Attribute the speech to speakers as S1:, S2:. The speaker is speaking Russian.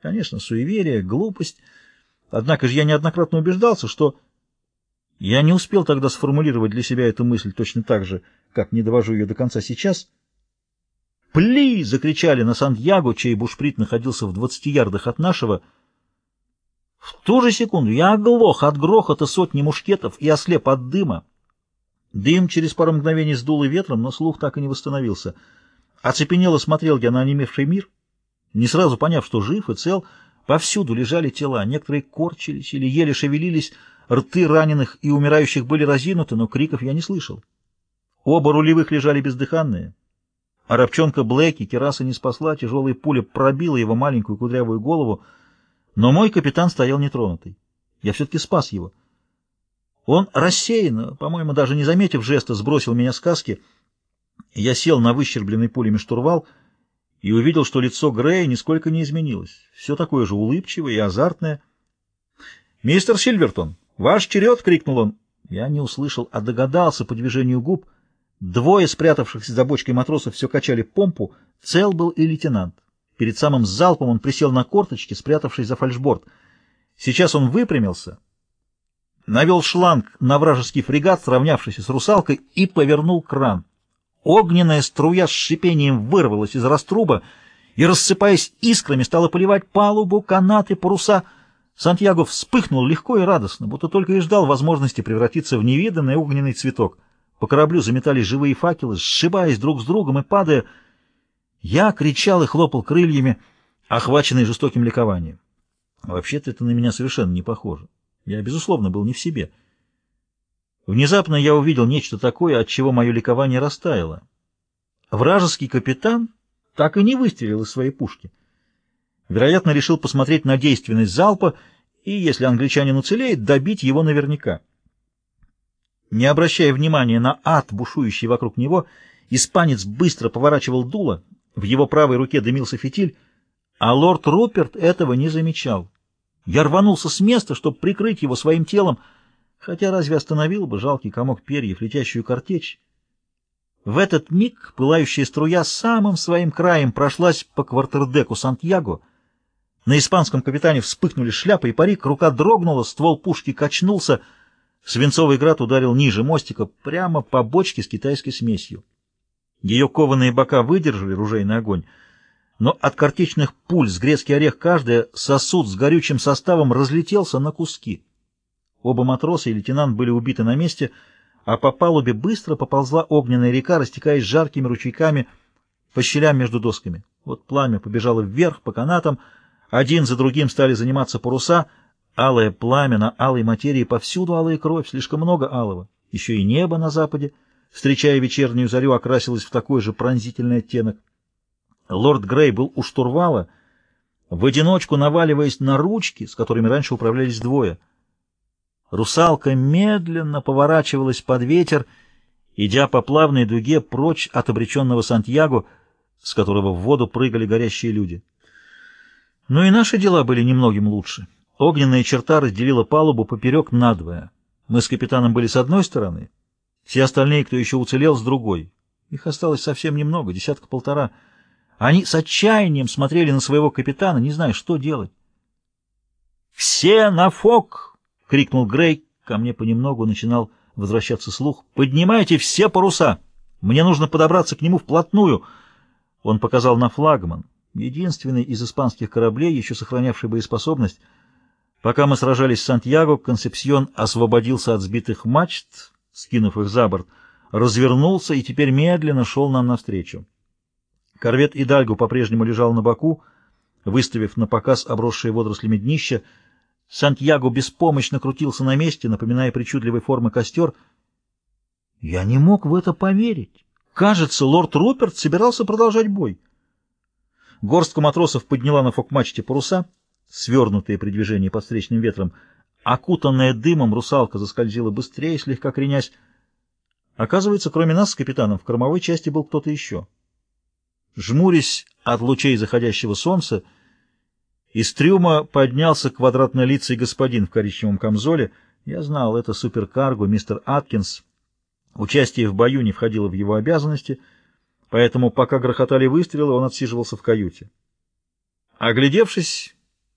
S1: Конечно, суеверие, глупость. Однако же я неоднократно убеждался, что... Я не успел тогда сформулировать для себя эту мысль точно так же, как не довожу ее до конца сейчас. «Пли!» — закричали на Сантьяго, чей бушприт находился в двадцати ярдах от нашего. В ту же секунду я оглох от грохота сотни мушкетов и ослеп от дыма. Дым через пару мгновений сдуло ветром, но слух так и не восстановился. Оцепенело смотрел я на онемевший мир, не сразу поняв, что жив и цел. Повсюду лежали тела, некоторые корчились или еле шевелились, рты раненых и умирающих были разинуты, но криков я не слышал. Оба рулевых лежали бездыханные. А рабчонка Блэки кераса не спасла, тяжелая пуля пробила его маленькую кудрявую голову, но мой капитан стоял нетронутый. Я все-таки спас его. Он рассеянно, по-моему, даже не заметив жеста, сбросил меня с каски. Я сел на выщербленный пулями штурвал и увидел, что лицо Грея нисколько не изменилось. Все такое же улыбчивое и азартное. «Мистер Сильвертон, ваш черед!» — крикнул он. Я не услышал, а догадался по движению губ. Двое спрятавшихся за бочкой матросов все качали помпу. Цел был и лейтенант. Перед самым залпом он присел на корточки, спрятавшись за фальшборд. Сейчас он выпрямился — навел шланг на вражеский фрегат, сравнявшийся с русалкой, и повернул кран. Огненная струя с шипением вырвалась из раструба и, рассыпаясь искрами, стала поливать палубу, канаты, паруса. Сантьяго вспыхнул легко и радостно, будто только и ждал возможности превратиться в невиданный огненный цветок. По кораблю заметались живые факелы, сшибаясь друг с другом и падая. Я кричал и хлопал крыльями, охваченный жестоким ликованием. Вообще-то это на меня совершенно не похоже. Я, безусловно, был не в себе. Внезапно я увидел нечто такое, от чего мое ликование растаяло. Вражеский капитан так и не выстрелил из своей пушки. Вероятно, решил посмотреть на действенность залпа и, если англичанин уцелеет, добить его наверняка. Не обращая внимания на ад, бушующий вокруг него, испанец быстро поворачивал дуло, в его правой руке дымился фитиль, а лорд Руперт этого не замечал. Я рванулся с места, чтобы прикрыть его своим телом, хотя разве остановил бы жалкий комок перьев, летящую картечь? В этот миг пылающая струя самым своим краем прошлась по квартердеку Сантьяго. На испанском капитане вспыхнули шляпа и парик, рука дрогнула, ствол пушки качнулся, свинцовый град ударил ниже мостика, прямо по бочке с китайской смесью. Ее кованые бока выдержали ружейный огонь, но от картечных пуль с грецкий орех каждая сосуд с горючим составом разлетелся на куски. Оба матроса и лейтенант были убиты на месте, а по палубе быстро поползла огненная река, растекаясь жаркими ручейками по щелям между досками. Вот пламя побежало вверх по канатам, один за другим стали заниматься паруса, алое пламя на алой материи, повсюду алая кровь, слишком много алого. Еще и небо на западе, встречая вечернюю зарю, окрасилось в такой же пронзительный оттенок. Лорд Грей был у штурвала, в одиночку наваливаясь на ручки, с которыми раньше управлялись двое. Русалка медленно поворачивалась под ветер, идя по плавной дуге прочь от обреченного Сантьяго, с которого в воду прыгали горящие люди. Но и наши дела были немногим лучше. Огненная черта разделила палубу поперек надвое. Мы с капитаном были с одной стороны, все остальные, кто еще уцелел, с другой. Их осталось совсем немного, десятка-полтора — они с отчаянием смотрели на своего капитана, не зная, что делать. «Все на фок!» — крикнул Грей. Ко мне понемногу начинал возвращаться слух. «Поднимайте все паруса! Мне нужно подобраться к нему вплотную!» Он показал на флагман, единственный из испанских кораблей, еще сохранявший боеспособность. Пока мы сражались с Сантьяго, Консепсьон освободился от сбитых мачт, скинув их за борт, развернулся и теперь медленно шел нам навстречу. Корвет Идальго по-прежнему лежал на боку, выставив на показ обросшие водорослями днище. Сантьяго беспомощно крутился на месте, напоминая причудливой формы костер. Я не мог в это поверить. Кажется, лорд Руперт собирался продолжать бой. Горстка матросов подняла на фокмачте паруса, свернутые при движении под встречным ветром. Окутанная дымом, русалка заскользила быстрее, слегка кренясь. Оказывается, кроме нас с капитаном, в кормовой части был кто-то еще. Жмурясь от лучей заходящего солнца, из трюма поднялся квадратно-лицый господин в коричневом камзоле. Я знал, это суперкарго, мистер Аткинс. Участие в бою не входило в его обязанности, поэтому, пока грохотали выстрелы, он отсиживался в каюте. Оглядевшись,